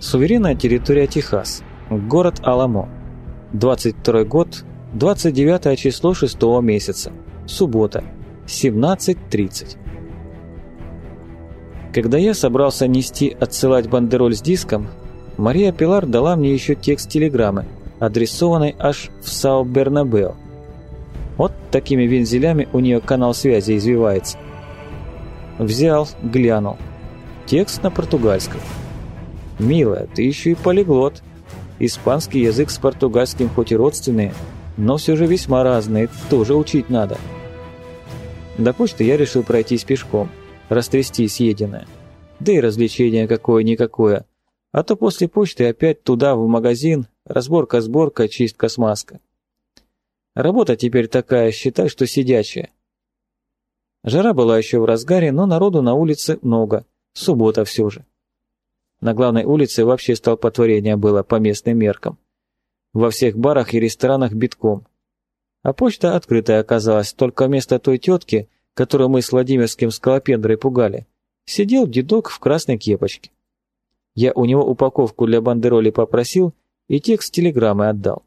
Суверенная территория Техас. Город Аламо. 22 год, 29 число 6 месяца. Суббота. 17.30. Когда я собрался нести отсылать бандероль с диском, Мария Пилар дала мне еще текст телеграммы, адресованной аж в Сау-Бернабео. Вот такими вензелями у нее канал связи извивается. Взял, глянул. Текст на португальском. «Милая, ты еще и полиглот. Испанский язык с португальским хоть и родственные, но все же весьма разные, тоже учить надо». До почты я решил пройтись пешком, растрясти съеденное. Да и развлечение какое-никакое. А то после почты опять туда, в магазин, разборка-сборка, чистка-смазка. Работа теперь такая, считай, что сидячая. Жара была еще в разгаре, но народу на улице много. Суббота все же. На главной улице вообще столпотворение было по местным меркам. Во всех барах и ресторанах битком. А почта открытая оказалась, только вместо той тетки, которую мы с Владимирским скалопендрой пугали, сидел дедок в красной кепочке. Я у него упаковку для бандероли попросил и текст телеграммы отдал.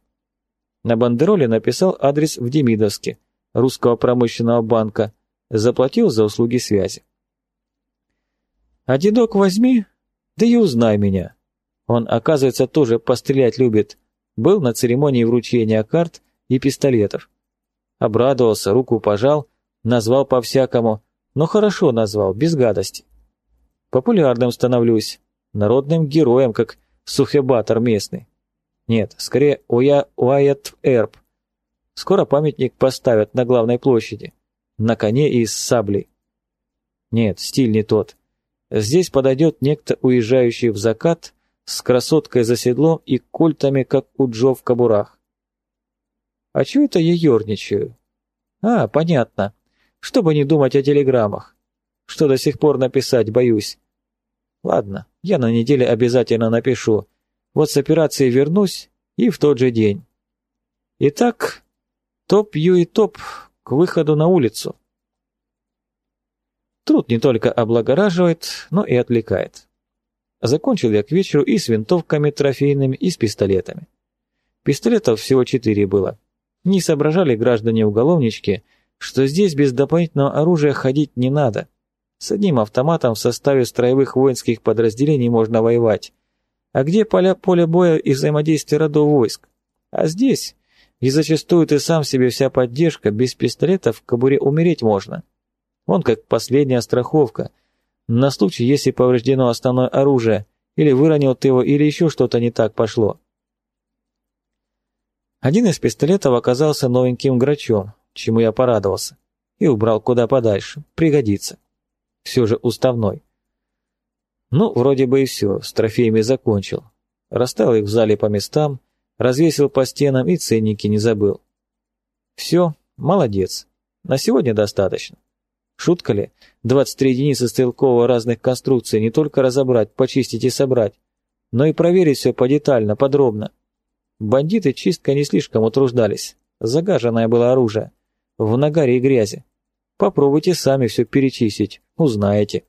На бандероле написал адрес в Демидовске, русского промышленного банка, заплатил за услуги связи. А дедок возьми, да и узнай меня. Он, оказывается, тоже пострелять любит. Был на церемонии вручения карт и пистолетов. Обрадовался, руку пожал, назвал по-всякому, но хорошо назвал, без гадости. Популярным становлюсь, народным героем, как сухебатор местный. Нет, скорее Уя Уайет Эрб. Скоро памятник поставят на главной площади. На коне и с саблей. Нет, стиль не тот. Здесь подойдет некто, уезжающий в закат, с красоткой за седлом и кольтами, как у Джо в кобурах. А чего это я ерничаю? А, понятно. Чтобы не думать о телеграммах. Что до сих пор написать, боюсь. Ладно, я на неделе обязательно напишу. Вот с операции вернусь и в тот же день. Итак, топ ю и топ к выходу на улицу. Труд не только облагораживает, но и отвлекает. Закончил я к вечеру и с винтовками трофейными, и с пистолетами. Пистолетов всего четыре было. Не соображали граждане-уголовнички, что здесь без дополнительного оружия ходить не надо. С одним автоматом в составе строевых воинских подразделений можно воевать. А где поля, поле боя и взаимодействие родов войск? А здесь, и зачастую ты сам себе вся поддержка, без пистолета в кобуре умереть можно. Он как последняя страховка. На случай, если повреждено основное оружие, или выронил ты его, или еще что-то не так пошло. Один из пистолетов оказался новеньким грачом, чему я порадовался, и убрал куда подальше, пригодится. Все же уставной. Ну, вроде бы и все, с трофеями закончил. Расставил их в зале по местам, развесил по стенам и ценники не забыл. Все, молодец. На сегодня достаточно. Шутка ли? 23 единицы стрелкового разных конструкций не только разобрать, почистить и собрать, но и проверить все подетально, подробно. Бандиты чисткой не слишком утруждались. Загаженное было оружие. В нагаре и грязи. Попробуйте сами все перечистить, узнаете.